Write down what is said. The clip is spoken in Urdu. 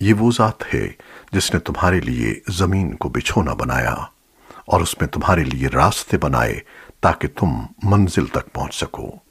یہ وہ ذات ہے جس نے تمہارے لیے زمین کو بچھونا بنایا اور اس میں تمہارے لیے راستے بنائے تاکہ تم منزل تک پہنچ سکو۔